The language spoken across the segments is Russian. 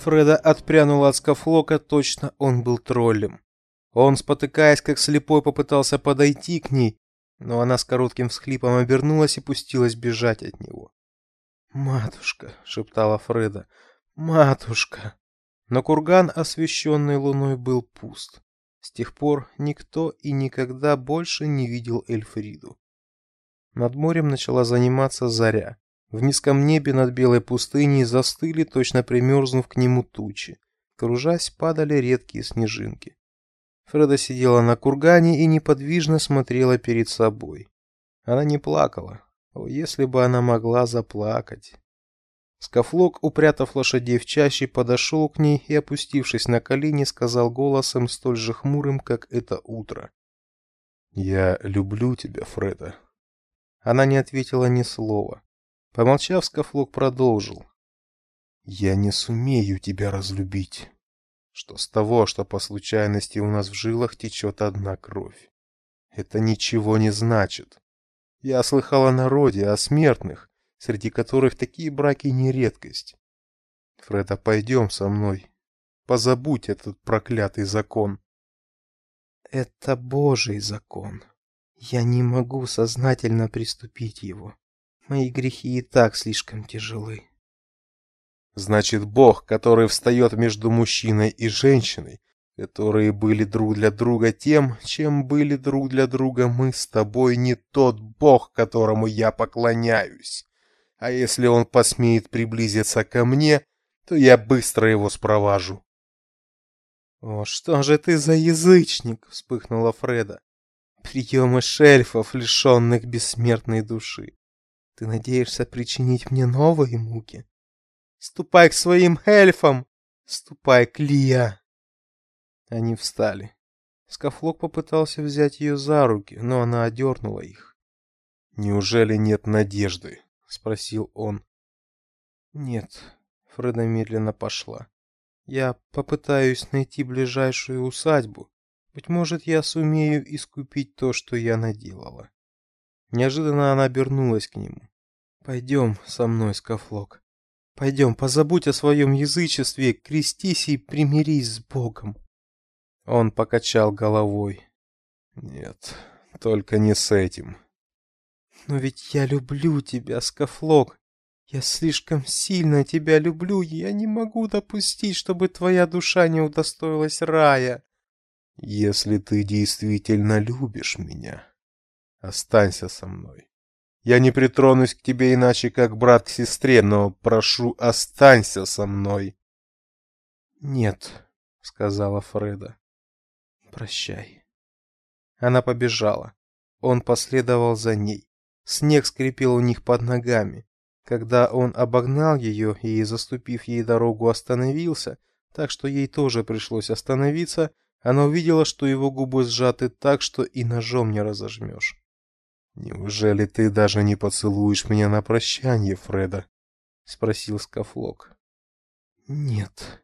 Фреда отпрянула от скафлока, точно он был троллем. Он, спотыкаясь, как слепой, попытался подойти к ней, но она с коротким всхлипом обернулась и пустилась бежать от него. "Матушка", шептала Фреда. "Матушка". Но курган, освещенный луной, был пуст. С тех пор никто и никогда больше не видел Эльфриду. Над морем начала заниматься заря. В низком небе над белой пустыней застыли, точно примерзнув к нему тучи. Кружась, падали редкие снежинки. Фреда сидела на кургане и неподвижно смотрела перед собой. Она не плакала. О, если бы она могла заплакать. Скафлок, упрятав лошадей в чаще, подошел к ней и, опустившись на колени, сказал голосом столь же хмурым, как это утро: "Я люблю тебя, Фреда". Она не ответила ни слова. Помолчав, Скафлок продолжил: "Я не сумею тебя разлюбить. Что с того, что по случайности у нас в жилах течет одна кровь? Это ничего не значит. Я слыхал о народе, о смертных, среди которых такие браки не редкость. Фреда, пойдем со мной. Позабудь этот проклятый закон. Это Божий закон. Я не могу сознательно приступить его. Мои грехи и так слишком тяжелы. Значит, Бог, который встает между мужчиной и женщиной, которые были друг для друга тем, чем были друг для друга мы с тобой, не тот Бог, которому я поклоняюсь. А если он посмеет приблизиться ко мне, то я быстро его спроважу. О, что же ты за язычник, вспыхнула Фреда. Приемы шельфов, лишенных бессмертной души. Ты надеешься причинить мне новые муки? Ступай к своим эльфам, ступай к Лия. Они встали. Скафлок попытался взять ее за руки, но она одернула их. Неужели нет надежды? спросил он. Нет, Фреда медленно пошла. Я попытаюсь найти ближайшую усадьбу. Быть может, я сумею искупить то, что я наделала. Неожиданно она обернулась к нему. Пойдем со мной, Скафлок. Пойдем, позабудь о своем язычестве, крестись и примирись с Богом. Он покачал головой. Нет, только не с этим. Но ведь я люблю тебя, Скафлок. Я слишком сильно тебя люблю, и я не могу допустить, чтобы твоя душа не удостоилась рая. Если ты действительно любишь меня, останься со мной. Я не притронусь к тебе иначе, как брат к сестре, но прошу, останься со мной. Нет, сказала Фреда. Прощай. Она побежала. Он последовал за ней. Снег скрипел у них под ногами. Когда он обогнал ее и, заступив ей дорогу, остановился, так что ей тоже пришлось остановиться, она увидела, что его губы сжаты так, что и ножом не разожмешь. Неужели ты даже не поцелуешь меня на прощание, Фреда? спросил Скафлок. Нет.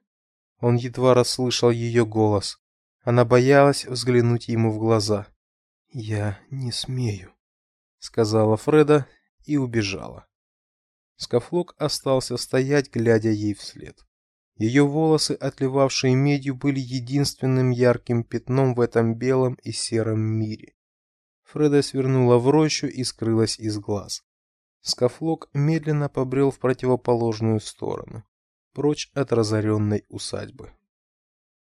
Он едва расслышал ее голос. Она боялась взглянуть ему в глаза. Я не смею сказала Фреда и убежала. Скафлок остался стоять, глядя ей вслед. Ее волосы, отливавшие медью, были единственным ярким пятном в этом белом и сером мире. Фреда свернула в рощу и скрылась из глаз. Скафлок медленно побрел в противоположную сторону, прочь от разоренной усадьбы.